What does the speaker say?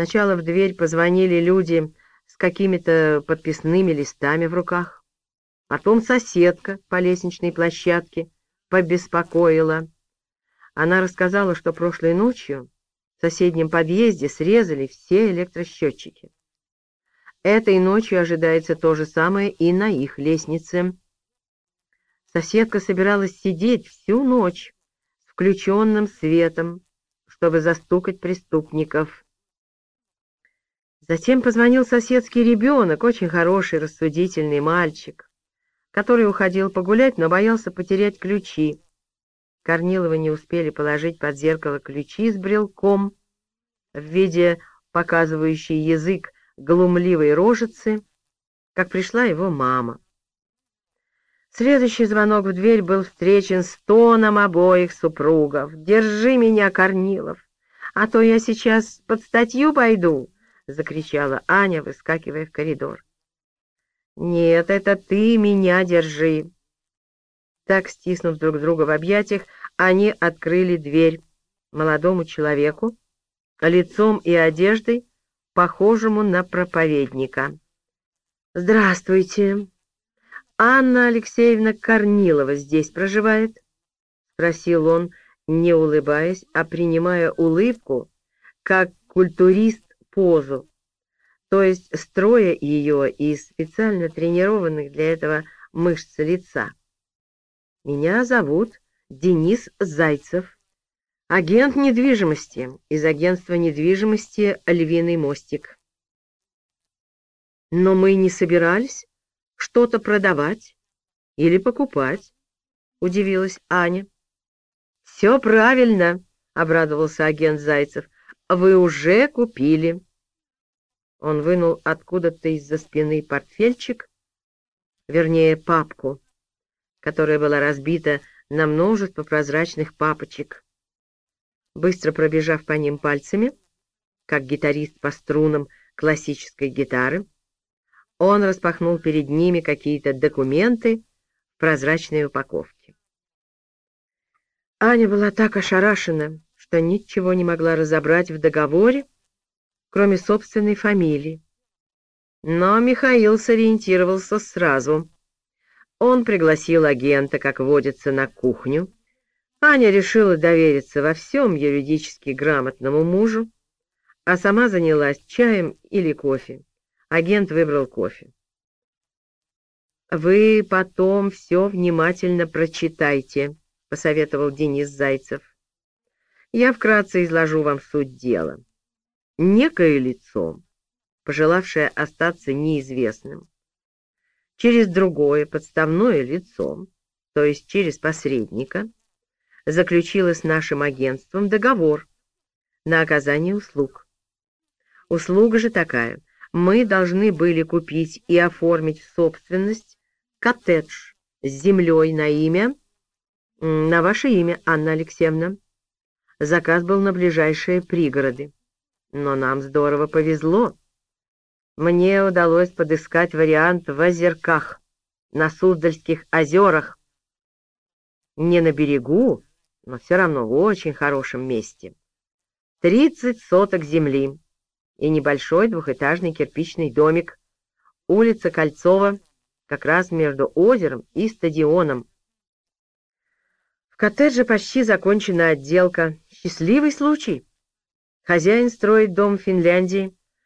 Сначала в дверь позвонили люди с какими-то подписными листами в руках. Потом соседка по лестничной площадке побеспокоила. Она рассказала, что прошлой ночью в соседнем подъезде срезали все электросчетчики. Этой ночью ожидается то же самое и на их лестнице. Соседка собиралась сидеть всю ночь с включенным светом, чтобы застукать преступников. Затем позвонил соседский ребенок, очень хороший, рассудительный мальчик, который уходил погулять, но боялся потерять ключи. Корнилова не успели положить под зеркало ключи с брелком в виде показывающей язык глумливой рожицы, как пришла его мама. Следующий звонок в дверь был встречен с тоном обоих супругов. «Держи меня, Корнилов, а то я сейчас под статью пойду», — закричала Аня, выскакивая в коридор. «Нет, это ты меня держи». Так, стиснув друг друга в объятиях, они открыли дверь молодому человеку, лицом и одеждой, похожему на проповедника. «Здравствуйте!» Анна Алексеевна Корнилова здесь проживает?» — спросил он, не улыбаясь, а принимая улыбку, как культурист позу, то есть строя ее из специально тренированных для этого мышц лица. «Меня зовут Денис Зайцев, агент недвижимости из агентства недвижимости «Львиный мостик». Но мы не собирались что-то продавать или покупать?» — удивилась Аня. «Все правильно», — обрадовался агент Зайцев. «Вы уже купили». Он вынул откуда-то из-за спины портфельчик, вернее, папку, которая была разбита на множество прозрачных папочек. Быстро пробежав по ним пальцами, как гитарист по струнам классической гитары, он распахнул перед ними какие-то документы в прозрачной упаковке. Аня была так ошарашена, что ничего не могла разобрать в договоре, кроме собственной фамилии. Но Михаил сориентировался сразу. Он пригласил агента, как водится, на кухню. Аня решила довериться во всем юридически грамотному мужу, а сама занялась чаем или кофе. Агент выбрал кофе. «Вы потом все внимательно прочитайте», — посоветовал Денис Зайцев. «Я вкратце изложу вам суть дела. Некое лицо, пожелавшее остаться неизвестным, через другое подставное лицо, то есть через посредника, заключило с нашим агентством договор на оказание услуг. Услуга же такая — мы должны были купить и оформить в собственность коттедж с землей на имя, на ваше имя, Анна Алексеевна. Заказ был на ближайшие пригороды. Но нам здорово повезло. Мне удалось подыскать вариант в озерках, на Суздальских озерах. Не на берегу, но все равно в очень хорошем месте. Тридцать соток земли и небольшой двухэтажный кирпичный домик. Улица Кольцова, как раз между озером и стадионом. В коттедже почти закончена отделка. Счастливый случай. Хозяин строит дом в Финляндии,